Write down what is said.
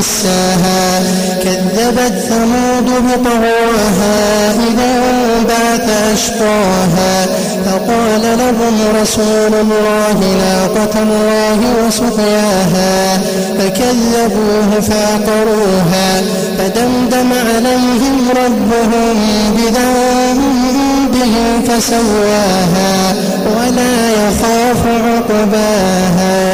دساها كذبت ثمود بطغواها إذا بعث أشقاها. فقال لهم رسول الله ناقة الله وسقياها فكذبوه فعقروها. فدمدم عليهم ربهم بذنبهم فسواها ولا يخاف عقباها.